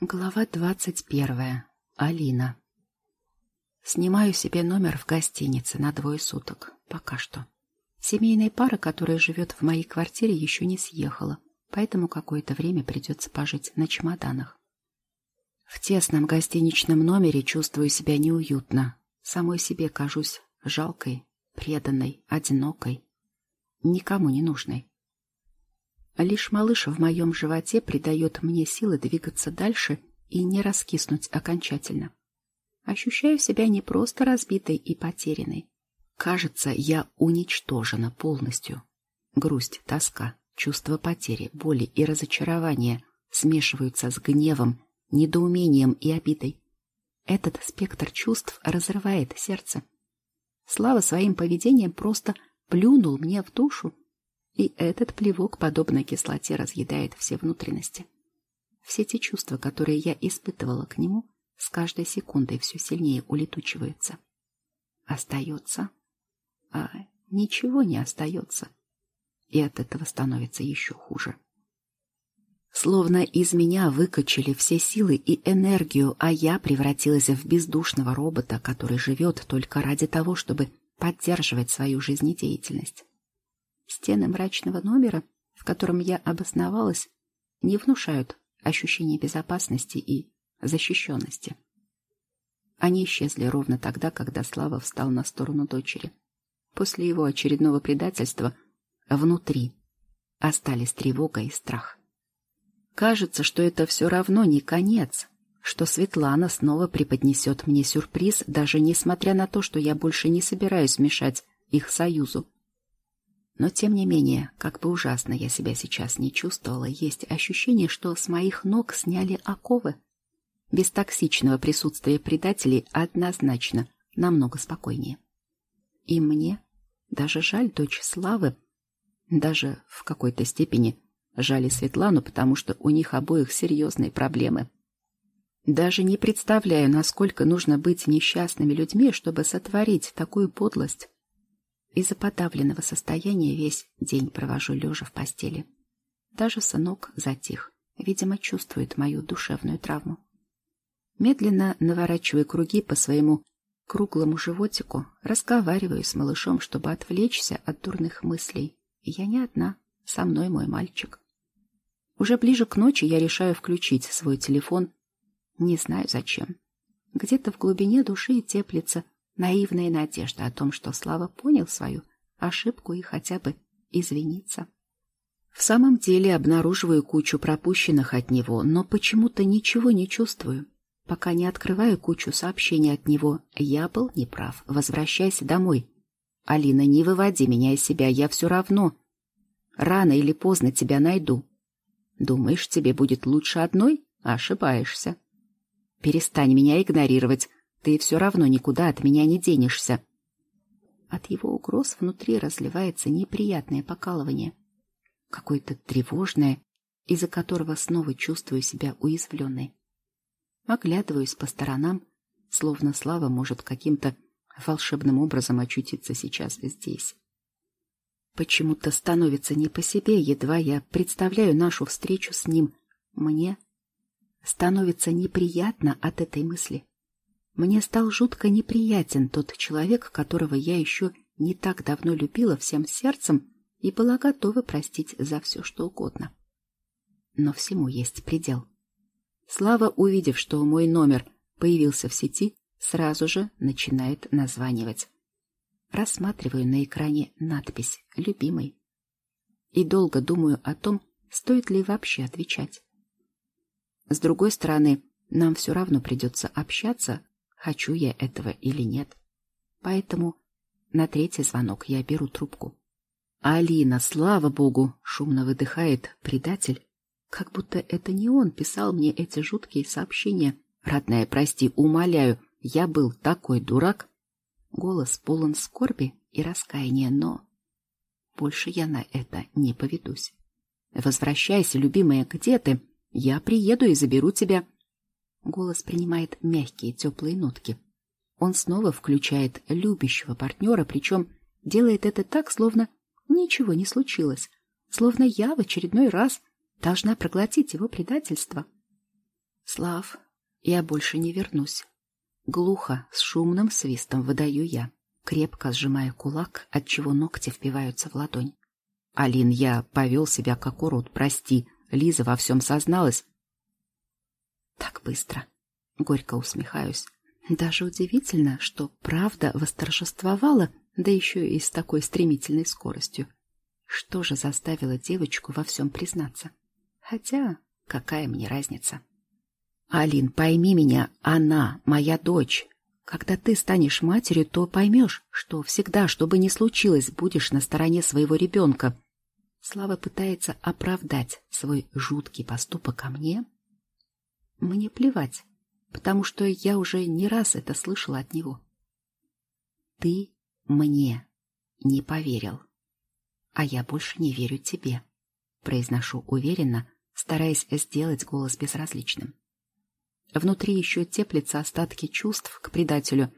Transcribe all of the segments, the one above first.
Глава двадцать первая. Алина. Снимаю себе номер в гостинице на двое суток. Пока что. Семейная пара, которая живет в моей квартире, еще не съехала, поэтому какое-то время придется пожить на чемоданах. В тесном гостиничном номере чувствую себя неуютно. Самой себе кажусь жалкой, преданной, одинокой, никому не нужной. Лишь малыш в моем животе придает мне силы двигаться дальше и не раскиснуть окончательно. Ощущаю себя не просто разбитой и потерянной. Кажется, я уничтожена полностью. Грусть, тоска, чувство потери, боли и разочарования смешиваются с гневом, недоумением и обидой. Этот спектр чувств разрывает сердце. Слава своим поведением просто плюнул мне в душу, и этот плевок, подобно кислоте, разъедает все внутренности. Все те чувства, которые я испытывала к нему, с каждой секундой все сильнее улетучиваются. Остается, а ничего не остается. И от этого становится еще хуже. Словно из меня выкачали все силы и энергию, а я превратилась в бездушного робота, который живет только ради того, чтобы поддерживать свою жизнедеятельность. Стены мрачного номера, в котором я обосновалась, не внушают ощущения безопасности и защищенности. Они исчезли ровно тогда, когда Слава встал на сторону дочери. После его очередного предательства внутри остались тревога и страх. Кажется, что это все равно не конец, что Светлана снова преподнесет мне сюрприз, даже несмотря на то, что я больше не собираюсь мешать их союзу. Но, тем не менее, как бы ужасно я себя сейчас не чувствовала, есть ощущение, что с моих ног сняли оковы. Без токсичного присутствия предателей однозначно намного спокойнее. И мне даже жаль дочь Славы, даже в какой-то степени жаль Светлану, потому что у них обоих серьезные проблемы. Даже не представляю, насколько нужно быть несчастными людьми, чтобы сотворить такую подлость. Из-за подавленного состояния весь день провожу лежа в постели. Даже сынок затих, видимо, чувствует мою душевную травму. Медленно наворачиваю круги по своему круглому животику, разговариваю с малышом, чтобы отвлечься от дурных мыслей. Я не одна, со мной мой мальчик. Уже ближе к ночи я решаю включить свой телефон. Не знаю зачем. Где-то в глубине души теплится наивная надежда о том, что Слава понял свою ошибку и хотя бы извинится. В самом деле обнаруживаю кучу пропущенных от него, но почему-то ничего не чувствую. Пока не открываю кучу сообщений от него, я был неправ. Возвращайся домой. Алина, не выводи меня из себя, я все равно. Рано или поздно тебя найду. Думаешь, тебе будет лучше одной? Ошибаешься. Перестань меня игнорировать. Ты все равно никуда от меня не денешься. От его угроз внутри разливается неприятное покалывание. Какое-то тревожное, из-за которого снова чувствую себя уязвленной. Оглядываюсь по сторонам, словно Слава может каким-то волшебным образом очутиться сейчас здесь. Почему-то становится не по себе, едва я представляю нашу встречу с ним. Мне становится неприятно от этой мысли. Мне стал жутко неприятен тот человек, которого я еще не так давно любила всем сердцем и была готова простить за все, что угодно. Но всему есть предел. Слава, увидев, что мой номер появился в сети, сразу же начинает названивать. Рассматриваю на экране надпись «Любимый» и долго думаю о том, стоит ли вообще отвечать. С другой стороны, нам все равно придется общаться, хочу я этого или нет. Поэтому на третий звонок я беру трубку. «Алина, слава богу!» — шумно выдыхает предатель, как будто это не он писал мне эти жуткие сообщения. «Родная, прости, умоляю, я был такой дурак!» Голос полон скорби и раскаяния, но... Больше я на это не поведусь. «Возвращайся, любимая, где ты? Я приеду и заберу тебя. Голос принимает мягкие, теплые нотки. Он снова включает любящего партнера, причем делает это так, словно ничего не случилось, словно я в очередной раз должна проглотить его предательство. Слав, я больше не вернусь. Глухо, с шумным свистом выдаю я, крепко сжимая кулак, отчего ногти впиваются в ладонь. Алин, я повел себя как урод, прости. Лиза во всем созналась. Так быстро. Горько усмехаюсь. Даже удивительно, что правда восторжествовала, да еще и с такой стремительной скоростью. Что же заставило девочку во всем признаться? Хотя, какая мне разница? Алин, пойми меня, она моя дочь. Когда ты станешь матерью, то поймешь, что всегда, что бы ни случилось, будешь на стороне своего ребенка. Слава пытается оправдать свой жуткий поступок ко мне. Мне плевать, потому что я уже не раз это слышала от него. Ты мне не поверил, а я больше не верю тебе, произношу уверенно, стараясь сделать голос безразличным. Внутри еще теплятся остатки чувств к предателю,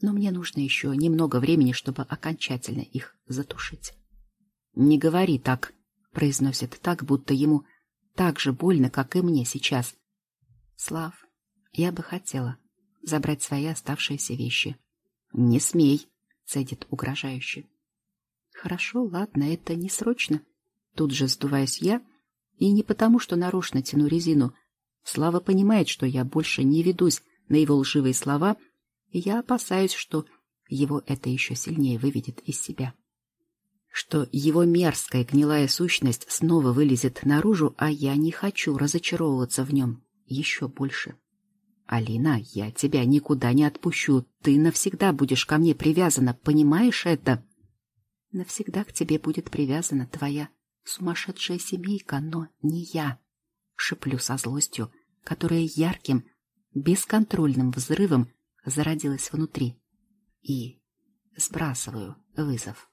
но мне нужно еще немного времени, чтобы окончательно их затушить. «Не говори так», — произносит так, будто ему так же больно, как и мне сейчас. «Слав, я бы хотела забрать свои оставшиеся вещи». «Не смей», — цедит угрожающе. «Хорошо, ладно, это не срочно». Тут же сдуваюсь я, и не потому, что нарочно тяну резину — Слава понимает, что я больше не ведусь на его лживые слова, и я опасаюсь, что его это еще сильнее выведет из себя. Что его мерзкая гнилая сущность снова вылезет наружу, а я не хочу разочаровываться в нем еще больше. «Алина, я тебя никуда не отпущу. Ты навсегда будешь ко мне привязана, понимаешь это?» «Навсегда к тебе будет привязана твоя сумасшедшая семейка, но не я», — шеплю со злостью, которая ярким, бесконтрольным взрывом зародилась внутри. И сбрасываю вызов.